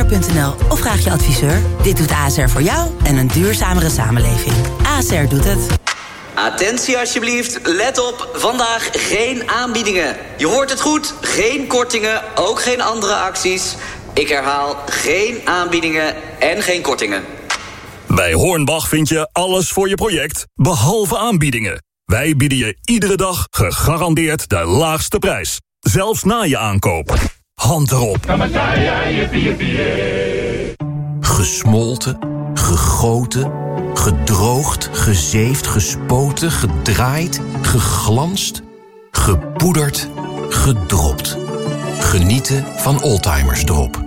asr.nl of vraag je adviseur. Dit doet ASR voor jou en een duurzamere samenleving. ASR doet het. Attentie alsjeblieft, let op, vandaag geen aanbiedingen. Je hoort het goed, geen kortingen, ook geen andere acties. Ik herhaal, geen aanbiedingen en geen kortingen. Bij Hornbach vind je alles voor je project, behalve aanbiedingen. Wij bieden je iedere dag gegarandeerd de laagste prijs. Zelfs na je aankoop. Hand erop. Gesmolten, gegoten, gedroogd, gezeefd, gespoten, gedraaid, geglanst, gepoederd, gedropt. Genieten van Oldtimers Drop.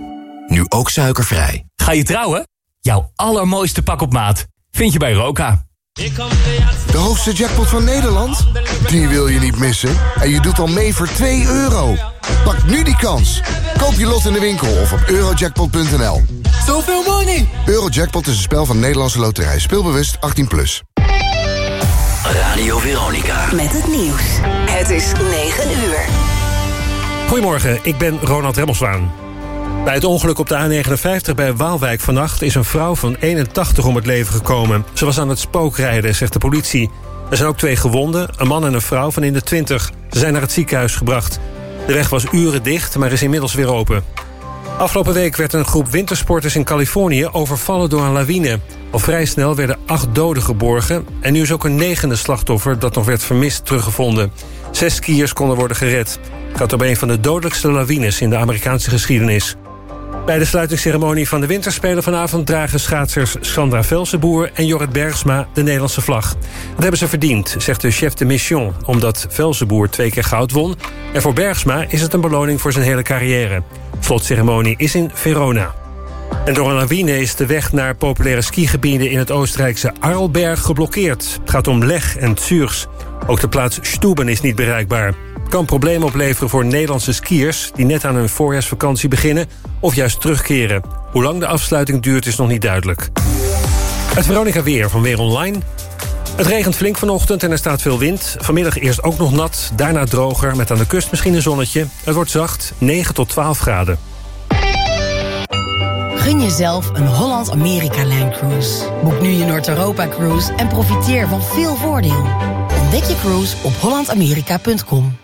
Nu ook suikervrij. Ga je trouwen? Jouw allermooiste pak op maat vind je bij Roka. De hoogste jackpot van Nederland? Die wil je niet missen. En je doet al mee voor 2 euro. Pak nu die kans. Koop je lot in de winkel of op eurojackpot.nl. Zoveel money! Eurojackpot is een spel van Nederlandse Loterij. Speelbewust 18+. Plus. Radio Veronica. Met het nieuws. Het is 9 uur. Goedemorgen, ik ben Ronald Remmelswaan. Bij het ongeluk op de A59 bij Waalwijk vannacht... is een vrouw van 81 om het leven gekomen. Ze was aan het spookrijden, zegt de politie. Er zijn ook twee gewonden, een man en een vrouw van in de 20. Ze zijn naar het ziekenhuis gebracht. De weg was uren dicht, maar is inmiddels weer open. Afgelopen week werd een groep wintersporters in Californië... overvallen door een lawine. Al vrij snel werden acht doden geborgen... en nu is ook een negende slachtoffer dat nog werd vermist teruggevonden. Zes skiers konden worden gered. Het gaat om een van de dodelijkste lawines in de Amerikaanse geschiedenis. Bij de sluitingsceremonie van de Winterspelen vanavond... dragen schaatsers Sandra Velsenboer en Jorrit Bergsma de Nederlandse vlag. Dat hebben ze verdiend, zegt de chef de mission... omdat Velsenboer twee keer goud won. En voor Bergsma is het een beloning voor zijn hele carrière. Slotceremonie is in Verona. En door een lawine is de weg naar populaire skigebieden... in het Oostenrijkse Arlberg geblokkeerd. Het gaat om Leg en Zürs. Ook de plaats Stuben is niet bereikbaar kan problemen opleveren voor Nederlandse skiers... die net aan hun voorjaarsvakantie beginnen of juist terugkeren. Hoe lang de afsluiting duurt is nog niet duidelijk. Het Veronica Weer van Weer Online. Het regent flink vanochtend en er staat veel wind. Vanmiddag eerst ook nog nat, daarna droger... met aan de kust misschien een zonnetje. Het wordt zacht, 9 tot 12 graden. Gun jezelf een Holland-Amerika-lijncruise. Boek nu je Noord-Europa-cruise en profiteer van veel voordeel. Ontdek je cruise op hollandamerika.com.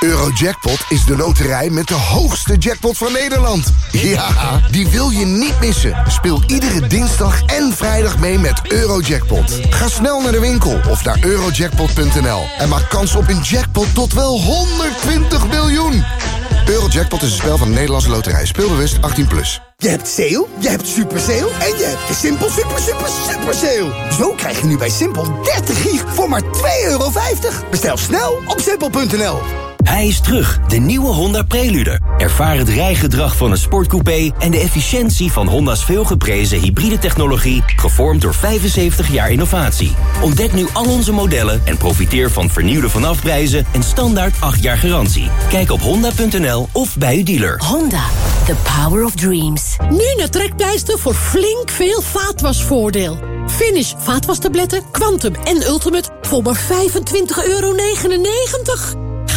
Eurojackpot is de loterij met de hoogste jackpot van Nederland. Ja, die wil je niet missen. Speel iedere dinsdag en vrijdag mee met Eurojackpot. Ga snel naar de winkel of naar eurojackpot.nl en maak kans op een jackpot tot wel 120 miljoen. Eurojackpot is een spel van de Nederlandse loterij. Speelbewust 18+. Plus. Je hebt sale, je hebt super sale en je hebt de Simpel super super super sale. Zo krijg je nu bij Simpel 30 gig voor maar 2,50 euro. Bestel snel op simpel.nl. Hij is terug, de nieuwe Honda Prelude. Ervaar het rijgedrag van een sportcoupé en de efficiëntie van Honda's veelgeprezen hybride technologie, gevormd door 75 jaar innovatie. Ontdek nu al onze modellen en profiteer van vernieuwde vanafprijzen en standaard 8 jaar garantie. Kijk op honda.nl of bij uw dealer. Honda, the power of dreams. Nu naar Trekpleister voor flink veel vaatwasvoordeel. Finish vaatwastabletten, Quantum en Ultimate voor maar 25,99 euro.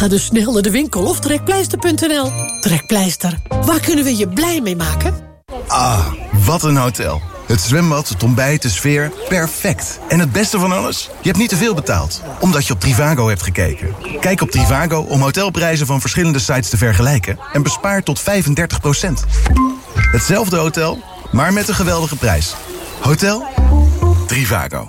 Ga dus snel naar de winkel of trekpleister.nl. Trekpleister, waar kunnen we je blij mee maken? Ah, wat een hotel. Het zwembad, het ontbijt, de sfeer, perfect. En het beste van alles? Je hebt niet te veel betaald, omdat je op Trivago hebt gekeken. Kijk op Trivago om hotelprijzen van verschillende sites te vergelijken... en bespaar tot 35% Hetzelfde hotel, maar met een geweldige prijs. Hotel Trivago.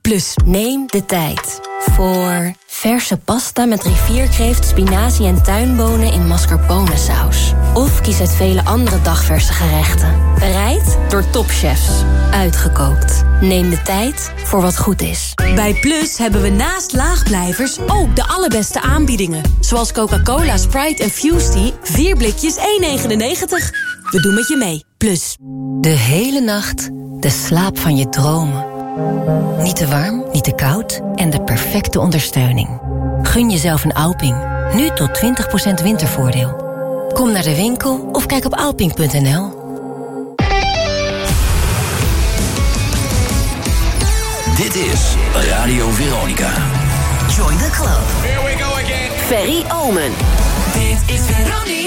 Plus. Neem de tijd voor Verse pasta met rivierkreeft, spinazie en tuinbonen in mascarpone-saus. Of kies uit vele andere dagverse gerechten. Bereid door topchefs. Uitgekookt. Neem de tijd voor wat goed is. Bij Plus hebben we naast laagblijvers ook de allerbeste aanbiedingen. Zoals Coca-Cola, Sprite en Fusty. 4 blikjes 1,99. We doen met je mee. Plus. De hele nacht de slaap van je dromen. Niet te warm, niet te koud en de perfecte ondersteuning. Gun jezelf een Alping. Nu tot 20% wintervoordeel. Kom naar de winkel of kijk op alping.nl. Dit is Radio Veronica. Join the club. Here we go again. Ferry Omen. Dit is Veronica.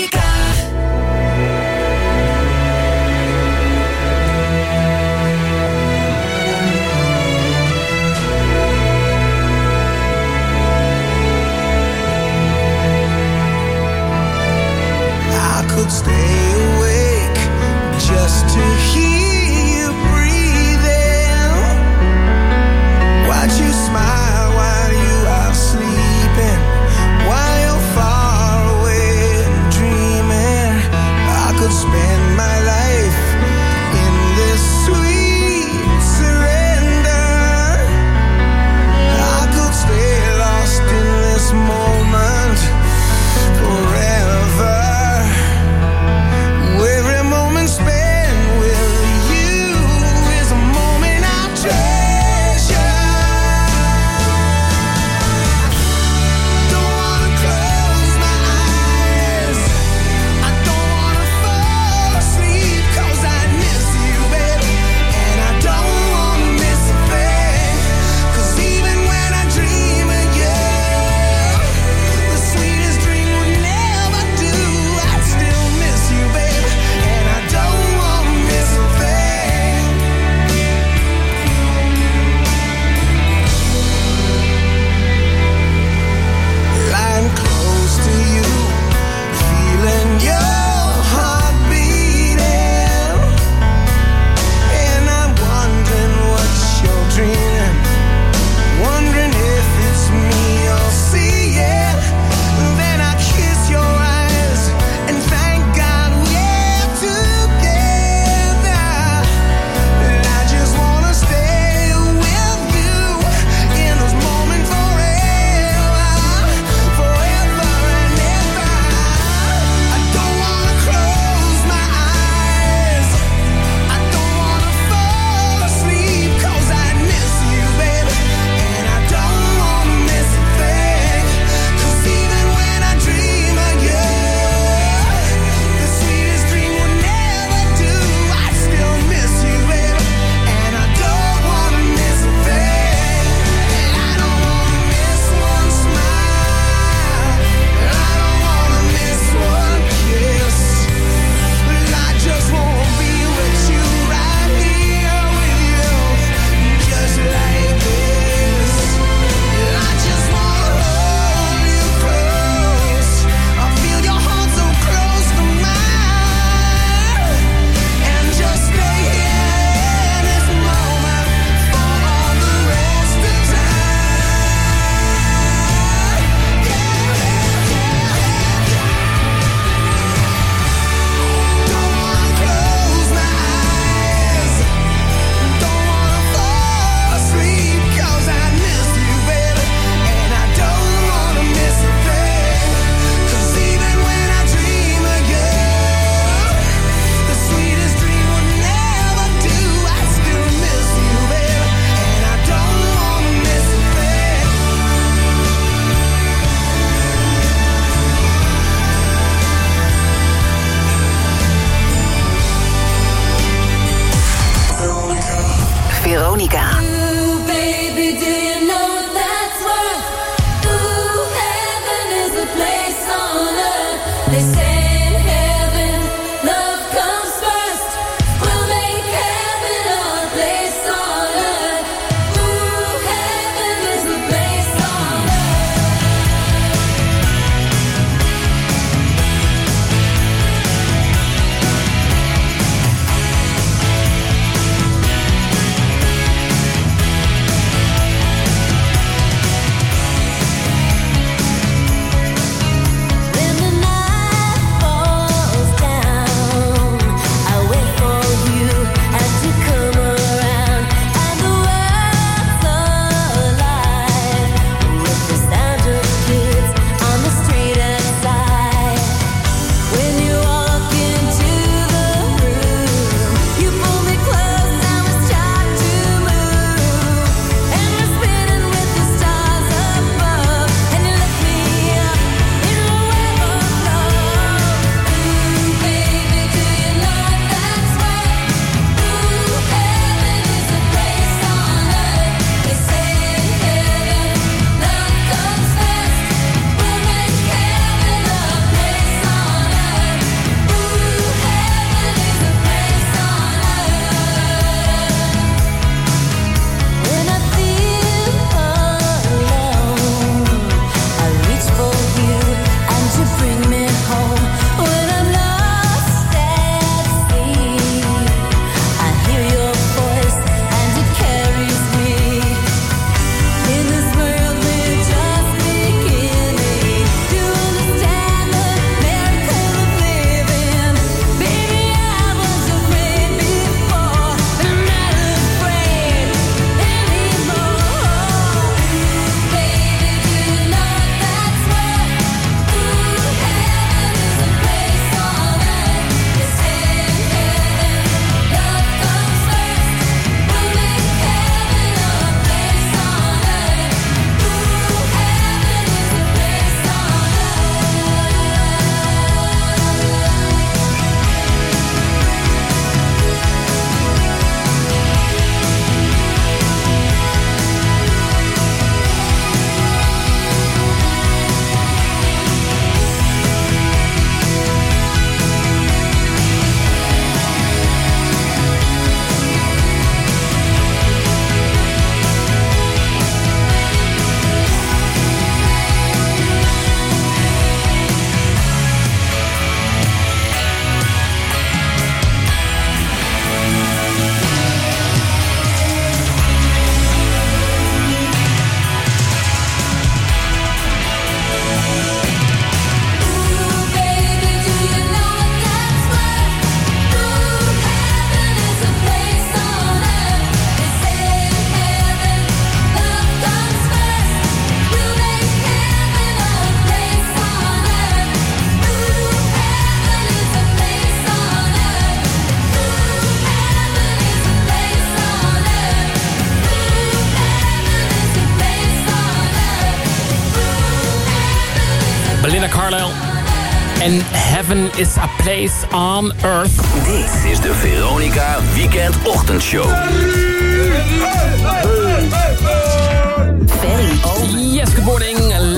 Is a place on earth. Dit is de Veronica Weekend Ochtendshow.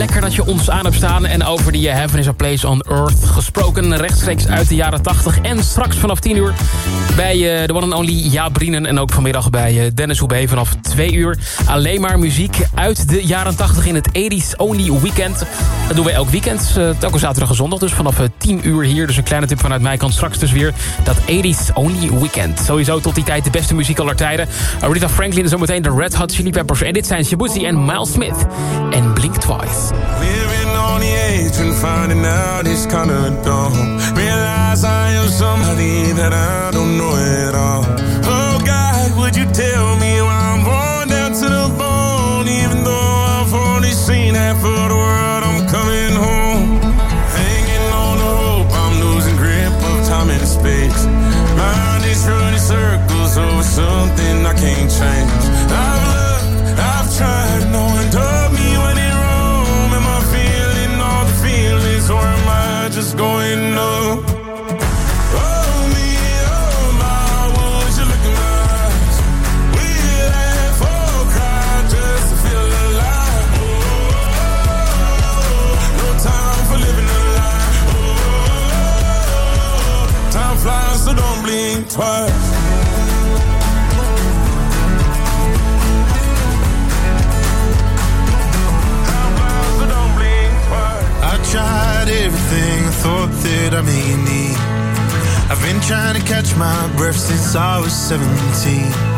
Lekker dat je ons aan hebt staan. En over die eh, Heaven is a Place on Earth gesproken. Rechtstreeks uit de jaren 80. En straks vanaf 10 uur bij de one and only Jabrinen. En ook vanmiddag bij eh, Dennis Hoebe vanaf 2 uur. Alleen maar muziek uit de jaren 80 in het 80s Only Weekend. Dat doen we elk weekend. Uh, telkens zaterdag en zondag. Dus vanaf 10 uur hier. Dus een kleine tip vanuit mij kan straks dus weer dat 80s Only Weekend. Sowieso tot die tijd de beste muziek aller tijden. Aretha Franklin en zometeen de Red Hot Chili Peppers. En dit zijn Shabuzi en Miles Smith. En Blink Twice. Living on the edge and finding out it's kinda dumb. Realize I am somebody that I don't know at all. Oh God, would you tell me why I'm born down to the bone? Even though I've only seen half of the world, I'm coming home. Hanging on the hope, I'm losing grip of time and space. Mind is running circles over something I can't change. Twice. I tried everything I thought that I may need. I've been trying to catch my breath since I was 17.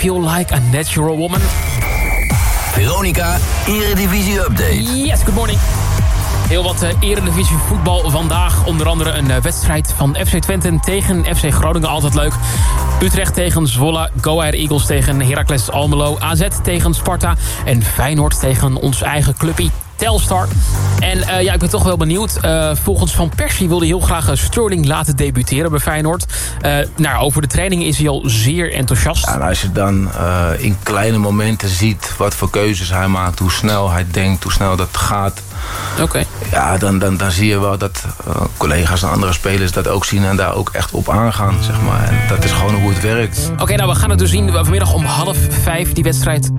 Feel Like a Natural Woman. Veronica, Eredivisie Update. Yes, good morning. Heel wat uh, eredivisie voetbal vandaag. Onder andere een uh, wedstrijd van FC Twente tegen FC Groningen. Altijd leuk. Utrecht tegen Zwolle. Go Ahead Eagles tegen Heracles Almelo. AZ tegen Sparta. En Feyenoord tegen ons eigen clubje Telstar. En uh, ja, ik ben toch wel benieuwd. Uh, volgens Van Persie wilde heel graag Sterling laten debuteren bij Feyenoord. Uh, nou, over de training is hij al zeer enthousiast. Ja, en als je dan in kleine momenten ziet wat voor keuzes hij maakt... hoe snel hij denkt, hoe snel dat gaat... Oké. Ja, dan, dan, dan zie je wel dat collega's en andere spelers dat ook zien... en daar ook echt op aangaan, zeg maar. En dat is gewoon hoe het werkt. Oké, nou, we gaan het dus zien vanmiddag om half vijf, die wedstrijd...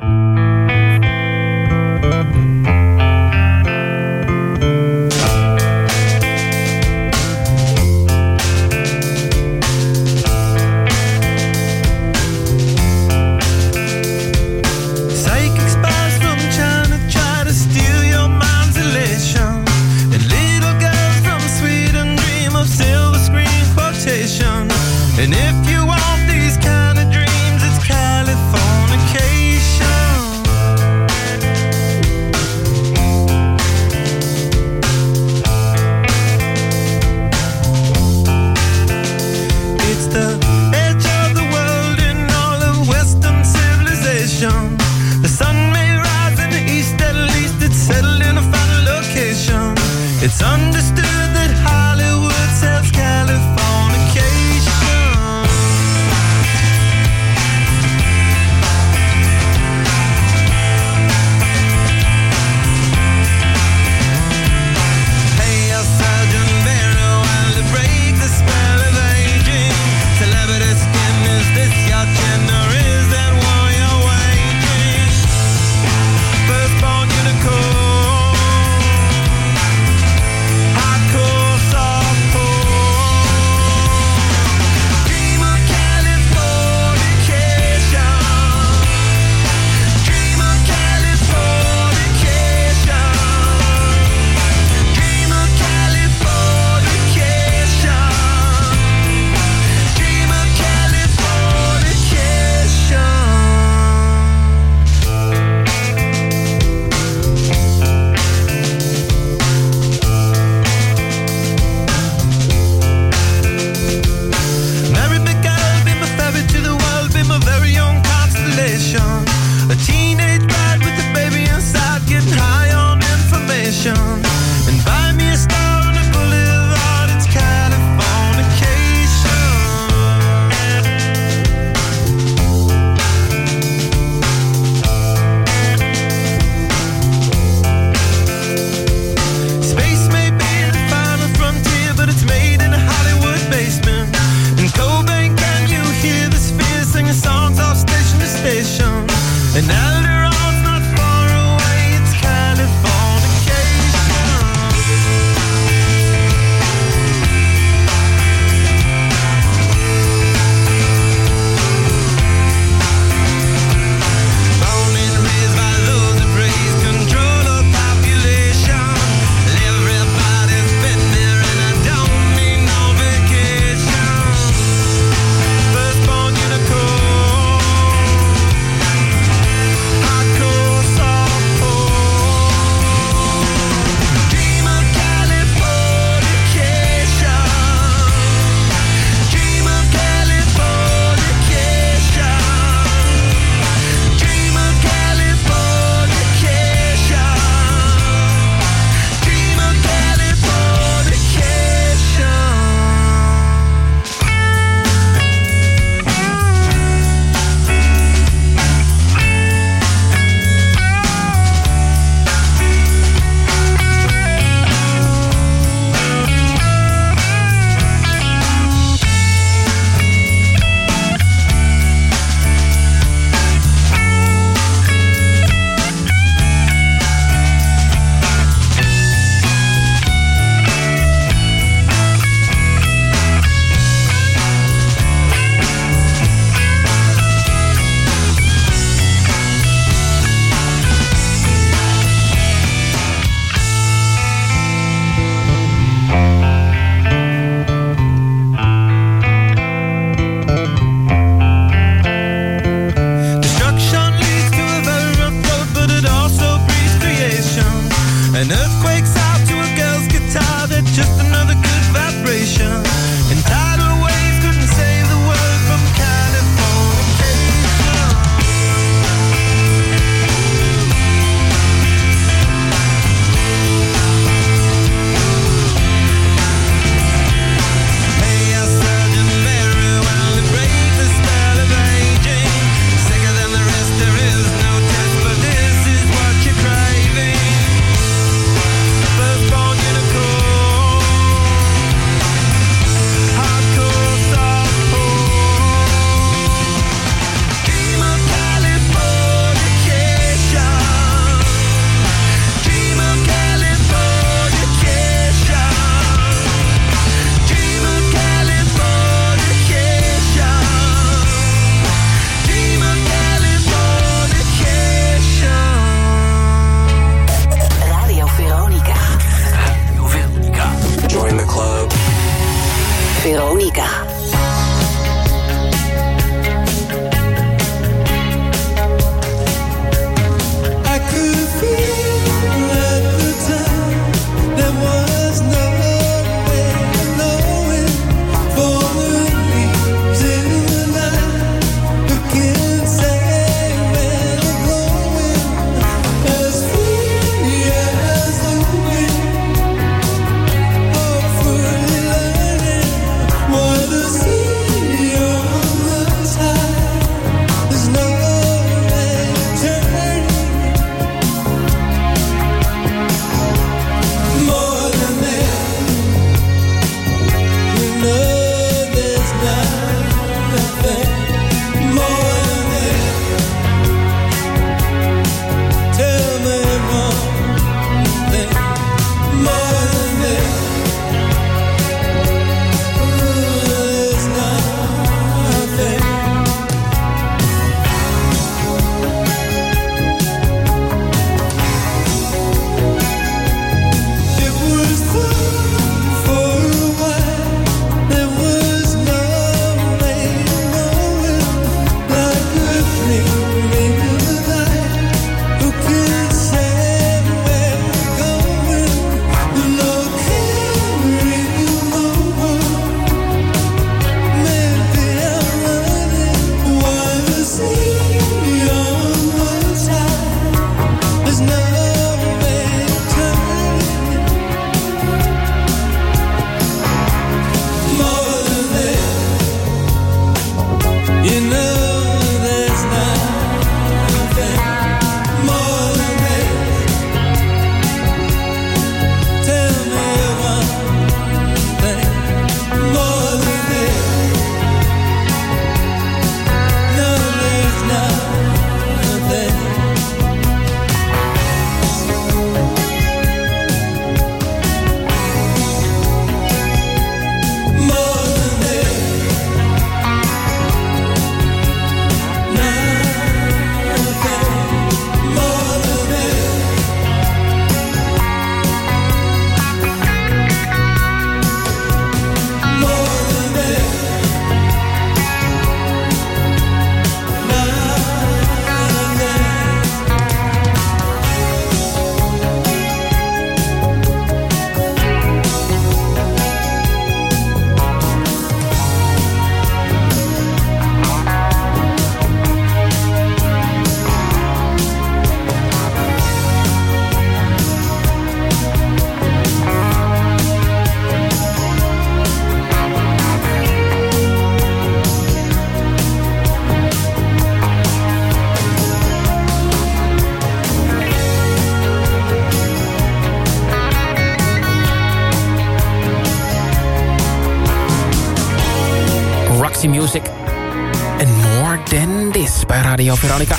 More Than This bij Radio Veronica.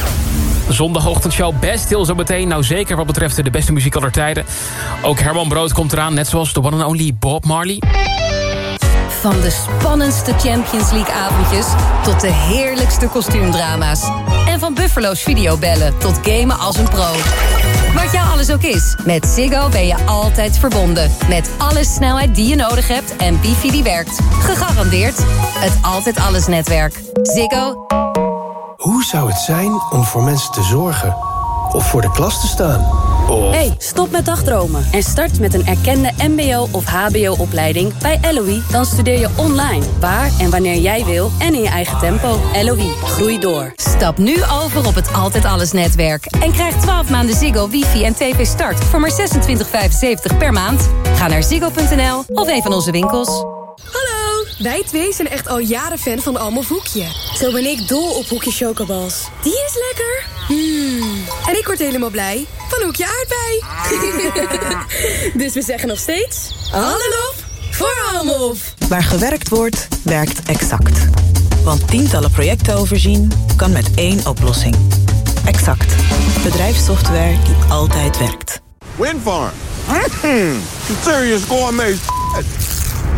Zondagochtendshow best heel zo meteen. Nou zeker wat betreft de beste muziek aller tijden. Ook Herman Brood komt eraan, net zoals de one and only Bob Marley. Van de spannendste Champions League avondjes tot de heerlijkste kostuumdrama's. En van Buffalo's videobellen tot gamen als een pro. Wat jou alles ook is, met Ziggo ben je altijd verbonden. Met alle snelheid die je nodig hebt en wifi die werkt. Gegarandeerd het Altijd Alles netwerk. Ziggo. Hoe zou het zijn om voor mensen te zorgen? Of voor de klas te staan? Of... Hey, stop met dagdromen en start met een erkende mbo- of hbo-opleiding bij LOE. Dan studeer je online, waar en wanneer jij wil en in je eigen tempo. LOE, groei door. Stap nu over op het Altijd Alles netwerk. En krijg 12 maanden Ziggo, wifi en tv start voor maar 26,75 per maand. Ga naar ziggo.nl of een van onze winkels. Hallo, wij twee zijn echt al jaren fan van Almof Hoekje. Zo ben ik dol op Hoekje Chocobals. Die is lekker. Mm. En ik word helemaal blij van Hoekje Aardbei. dus we zeggen nog steeds... Alle lof voor Almof. Waar gewerkt wordt, werkt Exact. Want tientallen projecten overzien kan met één oplossing. Exact. Bedrijfssoftware die altijd werkt. Windfarm. Mm, serious gourmet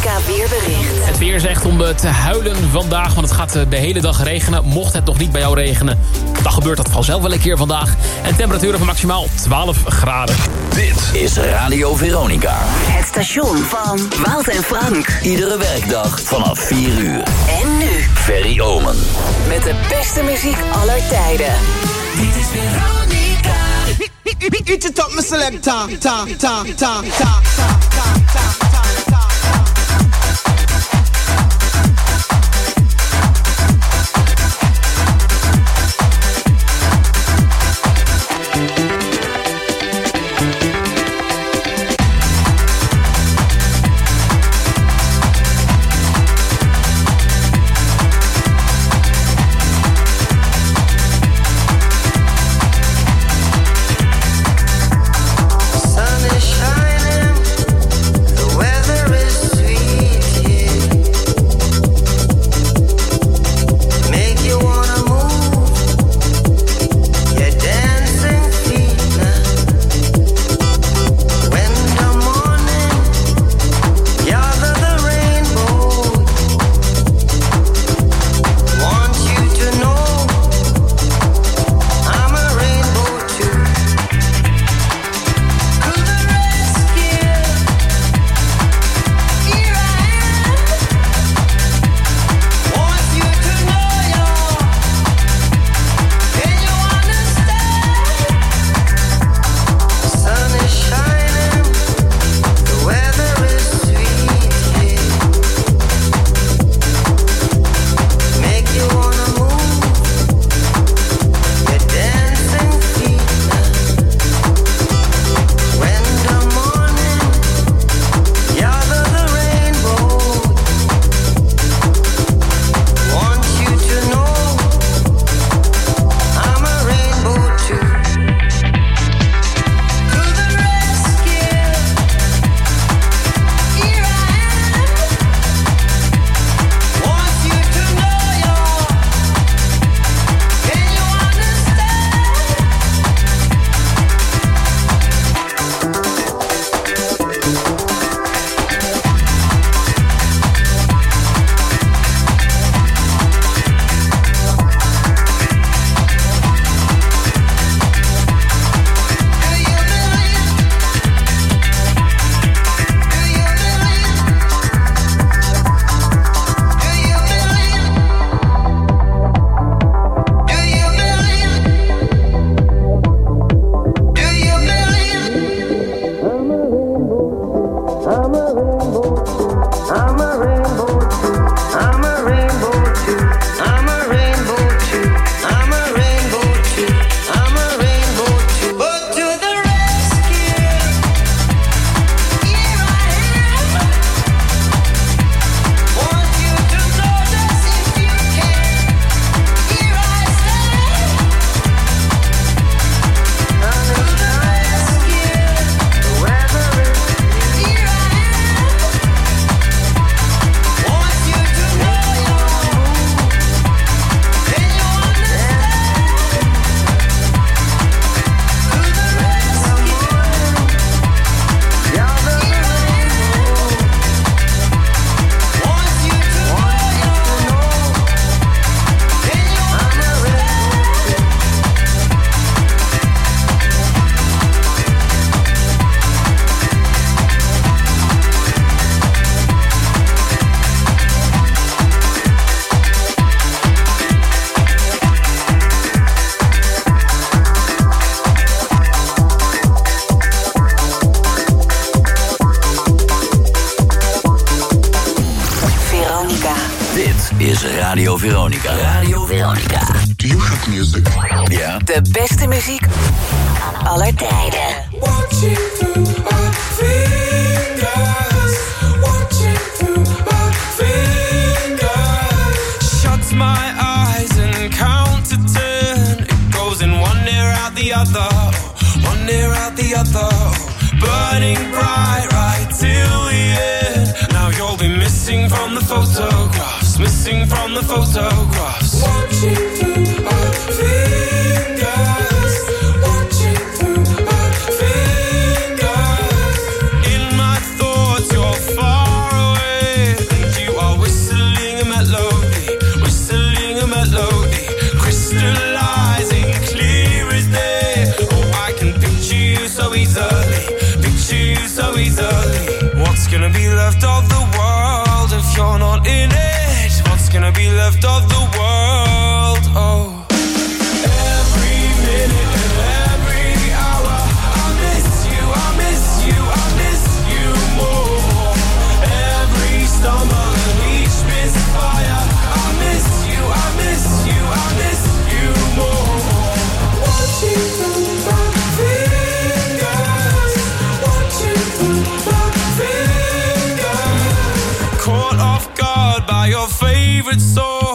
Veronica Weerbericht. Het weer is echt om te huilen vandaag, want het gaat de hele dag regenen. Mocht het nog niet bij jou regenen, dan gebeurt dat vanzelf wel een keer vandaag. En temperaturen van maximaal 12 graden. Dit is Radio Veronica. Het station van Wout en Frank. Iedere werkdag vanaf 4 uur. En nu, Ferry Omen. met de beste muziek aller tijden. Dit is Veronica. Eat it up, my selector. Ta, ta, ta, ta, ta, ta, ta. sun soul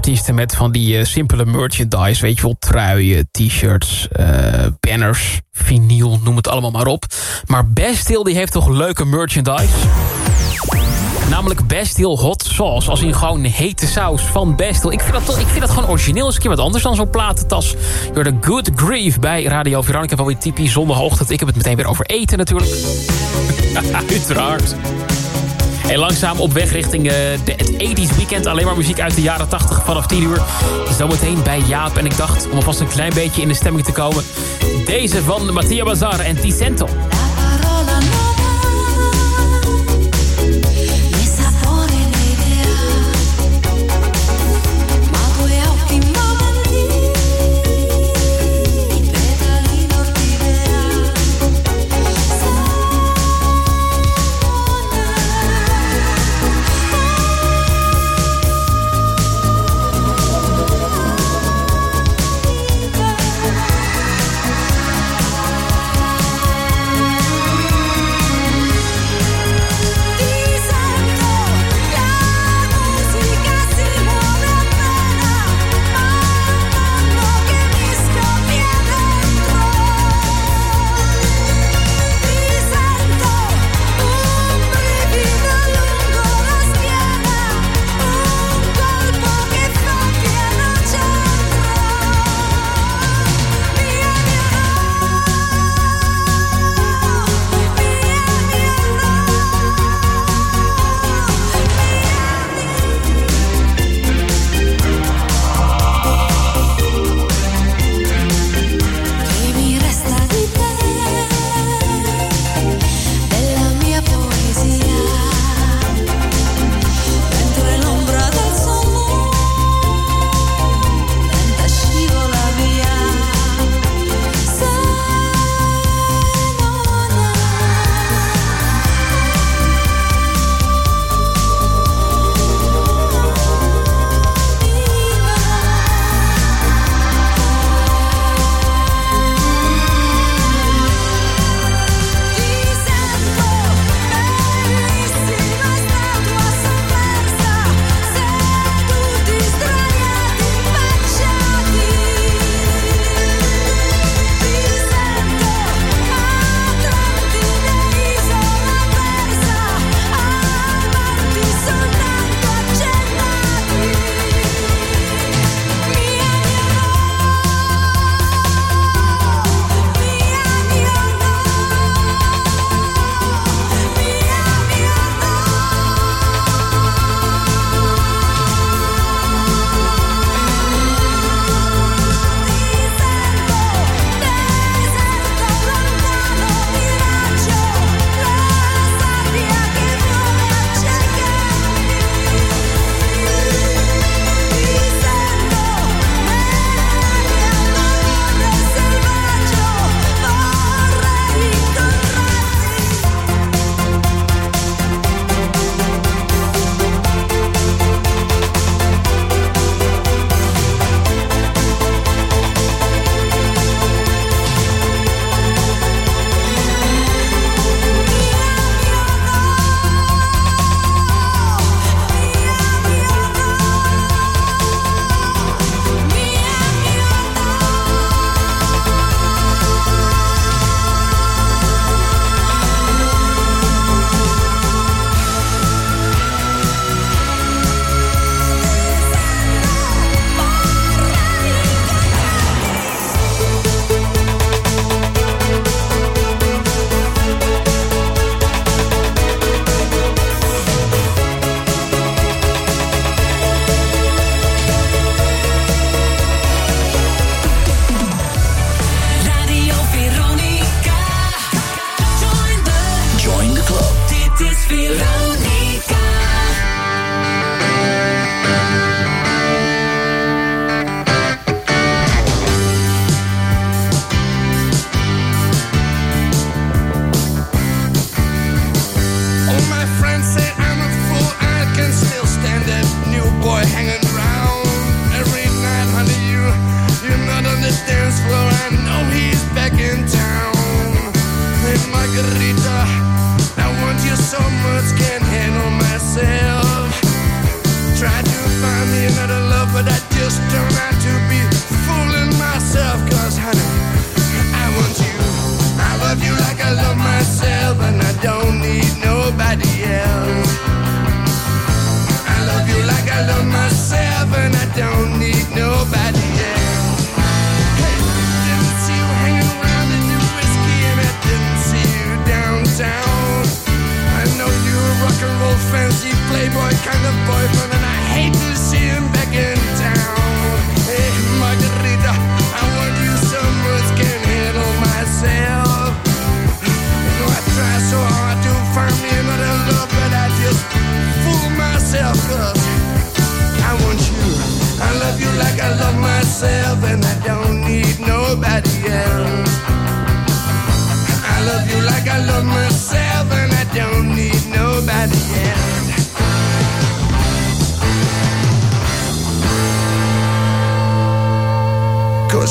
artiesten met van die eh, simpele merchandise. Weet je wel, truien, t-shirts, eh, banners, vinyl, noem het allemaal maar op. Maar Bestil die heeft toch leuke merchandise? Namelijk Bestil Hot Sauce. Als in gewoon hete saus van Bestil. Ik vind dat, ik vind dat gewoon origineel. Is een keer wat anders dan zo'n platentas. Door de Good Grief bij Radio Veronica. Wel weer typisch hoogte. Ik heb het meteen weer over eten natuurlijk. Uiteraard. En langzaam op weg richting eh, het 80s weekend. Alleen maar muziek uit de jaren 80 vanaf 10 uur. Zometeen bij Jaap. En ik dacht om alvast een klein beetje in de stemming te komen. Deze van Mattia Bazar en Ticento.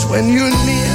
when you need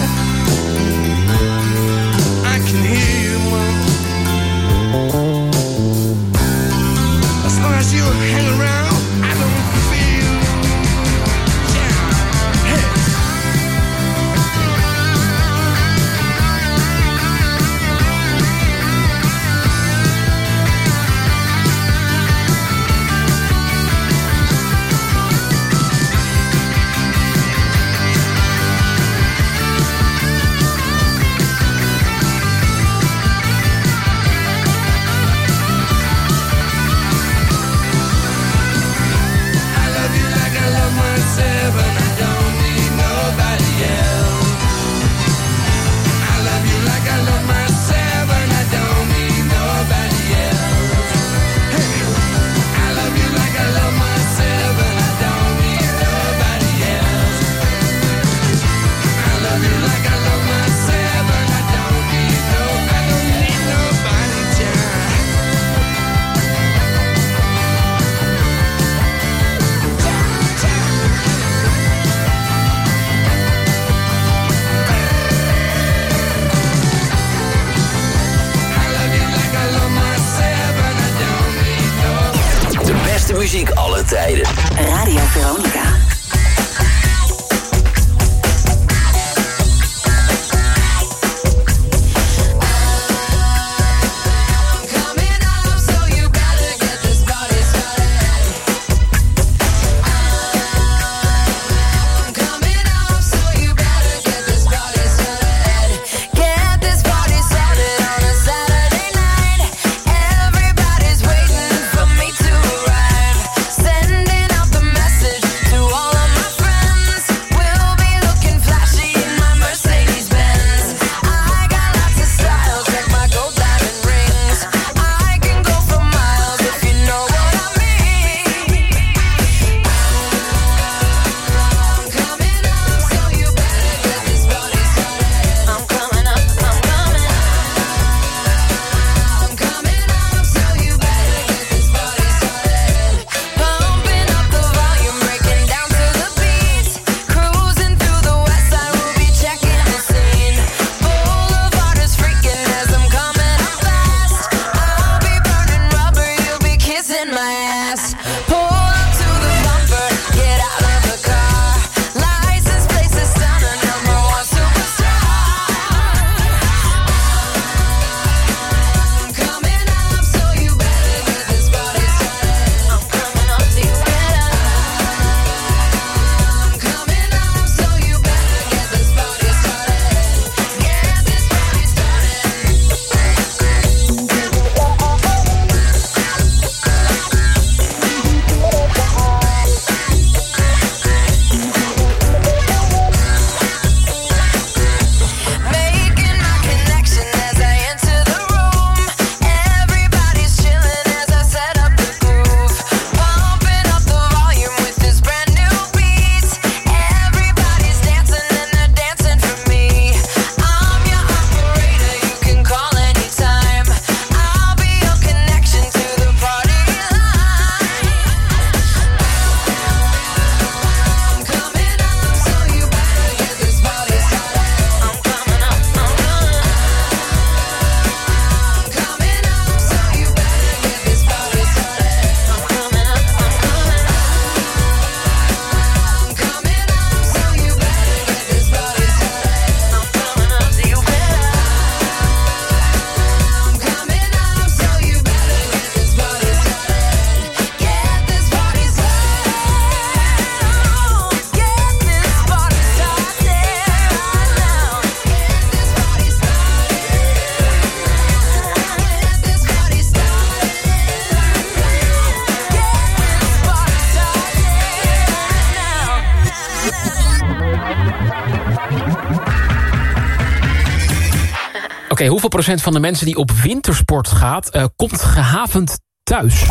hoeveel procent van de mensen die op wintersport gaat... Eh, komt gehavend thuis?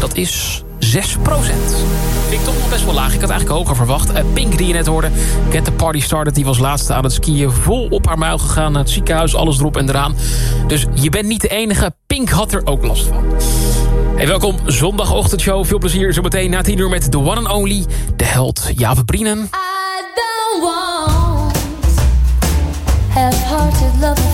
Dat is 6 procent. Ik toch nog best wel laag. Ik had eigenlijk hoger verwacht. Eh, Pink, die je net hoorde, Get the Party Started... die was laatste aan het skiën vol op haar muil gegaan... naar het ziekenhuis, alles erop en eraan. Dus je bent niet de enige. Pink had er ook last van. Hey, welkom, zondagochtendshow. Veel plezier zometeen na 10 uur met The One and Only... de held Jave Prienen. I don't want half-hearted love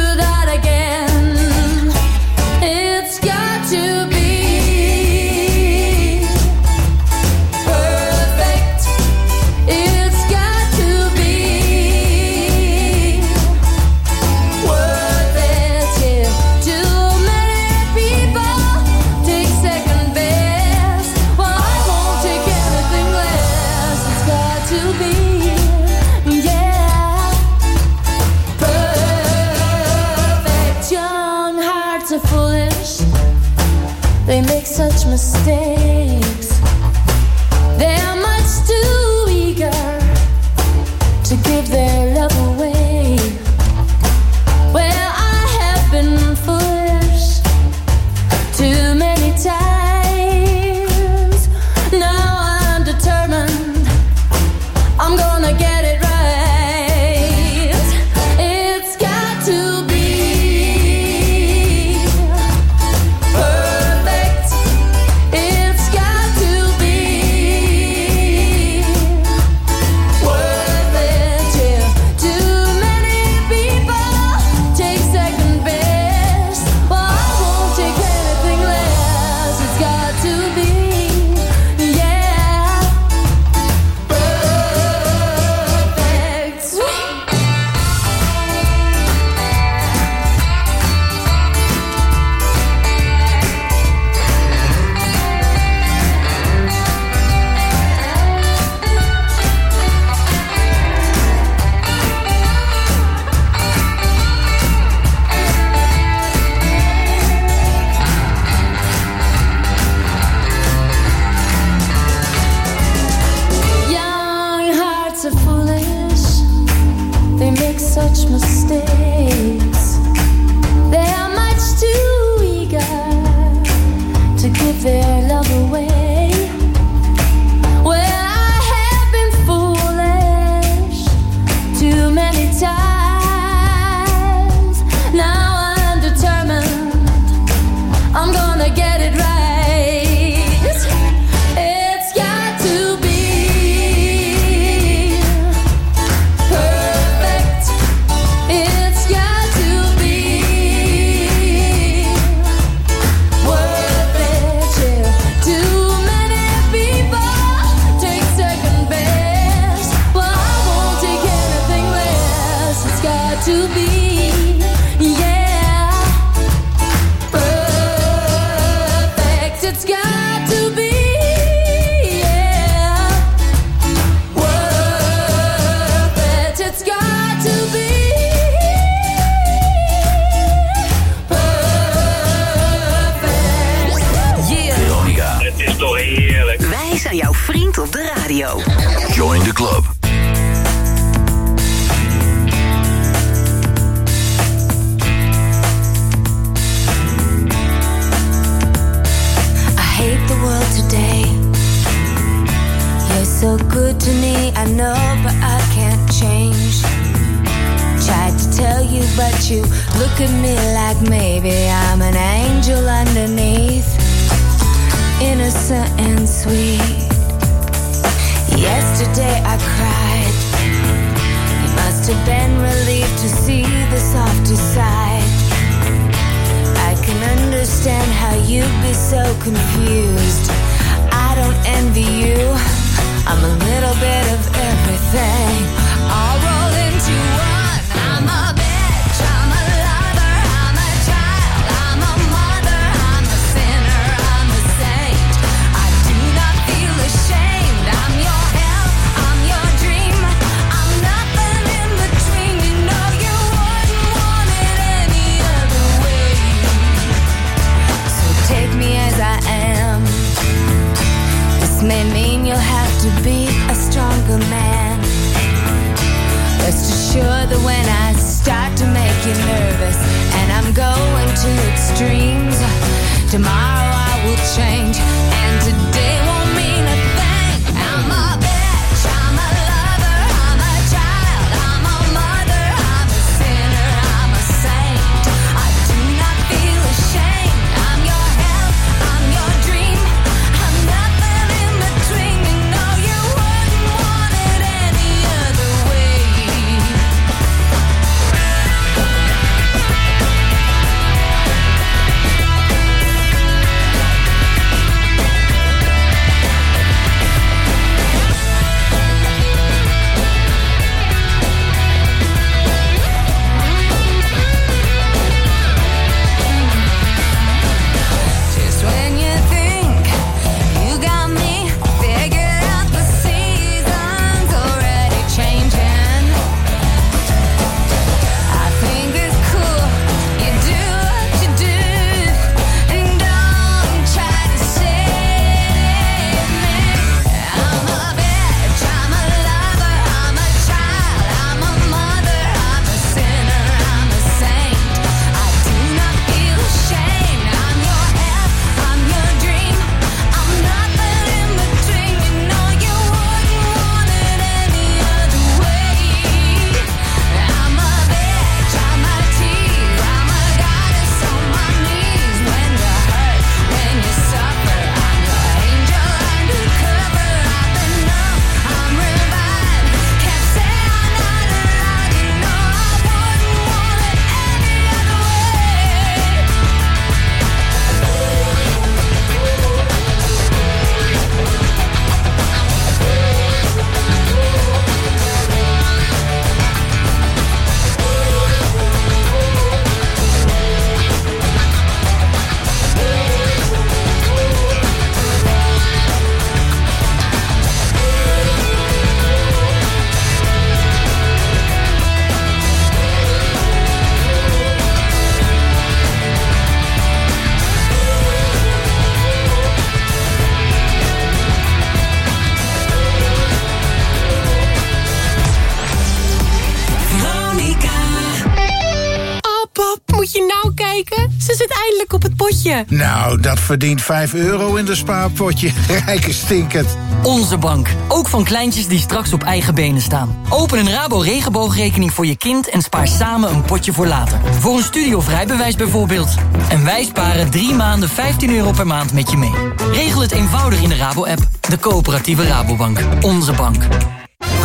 Nou, dat verdient 5 euro in de spaarpotje. Rijke stinkend. Onze bank. Ook van kleintjes die straks op eigen benen staan. Open een Rabo regenboogrekening voor je kind en spaar samen een potje voor later. Voor een studie of rijbewijs bijvoorbeeld. En wij sparen drie maanden 15 euro per maand met je mee. Regel het eenvoudig in de Rabo-app. De coöperatieve Rabobank. Onze bank.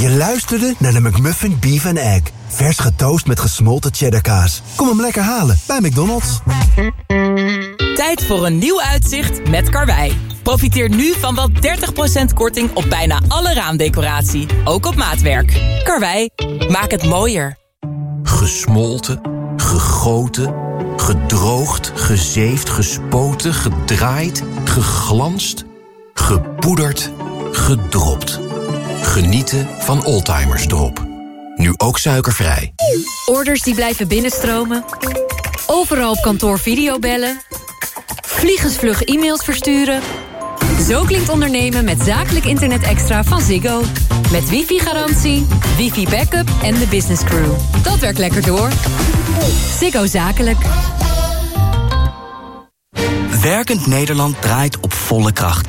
Je luisterde naar de McMuffin Beef and Egg. Vers getoast met gesmolten cheddarkaas. Kom hem lekker halen bij McDonald's. Tijd voor een nieuw uitzicht met Karwei. Profiteer nu van wel 30% korting op bijna alle raamdecoratie. Ook op maatwerk. Karwei, maak het mooier. Gesmolten, gegoten, gedroogd, gezeefd, gespoten, gedraaid, geglanst, gepoederd, gedropt. Genieten van Oldtimers Drop. Nu ook suikervrij. Orders die blijven binnenstromen. Overal op kantoor videobellen. Vliegensvlug e-mails versturen. Zo klinkt ondernemen met zakelijk internet extra van Ziggo. Met wifi-garantie, wifi-backup en de business crew. Dat werkt lekker door. Ziggo Zakelijk. Werkend Nederland draait op volle kracht.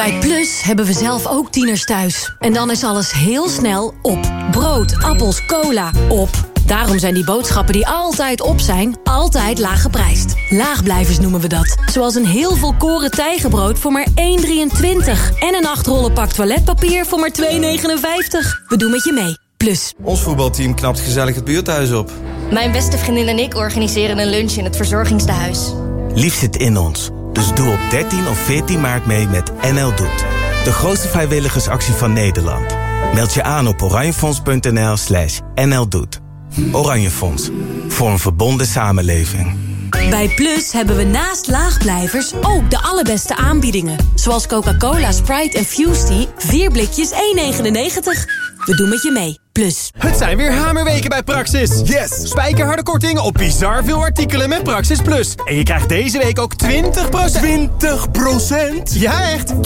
Bij Plus hebben we zelf ook tieners thuis. En dan is alles heel snel op. Brood, appels, cola, op. Daarom zijn die boodschappen die altijd op zijn, altijd laag geprijsd. Laagblijvers noemen we dat. Zoals een heel volkoren tijgenbrood voor maar 1,23. En een 8 rollen pak toiletpapier voor maar 2,59. We doen met je mee. Plus. Ons voetbalteam knapt gezellig het buurthuis op. Mijn beste vriendin en ik organiseren een lunch in het verzorgingstehuis. Lief zit in ons. Dus doe op 13 of 14 maart mee met NL Doet. De grootste vrijwilligersactie van Nederland. Meld je aan op oranjefonds.nl slash NL Doet. Oranje Fonds. Voor een verbonden samenleving. Bij Plus hebben we naast laagblijvers ook de allerbeste aanbiedingen. Zoals Coca-Cola, Sprite en Fusty. 4 blikjes 1,99. We doen met je mee. Plus. Het zijn weer hamerweken bij Praxis. Yes! Spijkerharde korting op bizar veel artikelen met Praxis Plus. En je krijgt deze week ook 20%... 20%? Ja, echt! 20%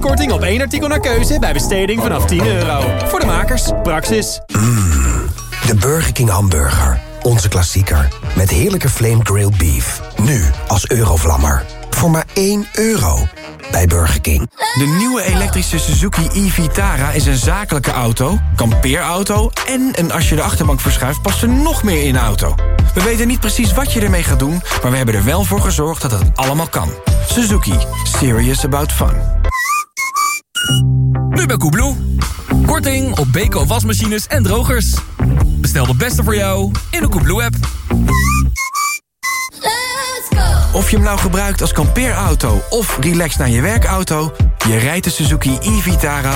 korting op één artikel naar keuze bij besteding vanaf 10 euro. Voor de makers, Praxis. De Burger King hamburger. Onze klassieker. Met heerlijke flame grilled beef. Nu als eurovlammer. Voor maar 1 euro. Bij Burger King. De nieuwe elektrische Suzuki e-Vitara is een zakelijke auto, kampeerauto... en een als je de achterbank verschuift past er nog meer in de auto. We weten niet precies wat je ermee gaat doen... maar we hebben er wel voor gezorgd dat het allemaal kan. Suzuki. Serious about fun. Nu bij Koebloe. Korting op Beko wasmachines en drogers. Bestel de beste voor jou in de Koebloe-app. Of je hem nou gebruikt als kampeerauto of relax naar je werkauto... je rijdt de Suzuki e-Vitara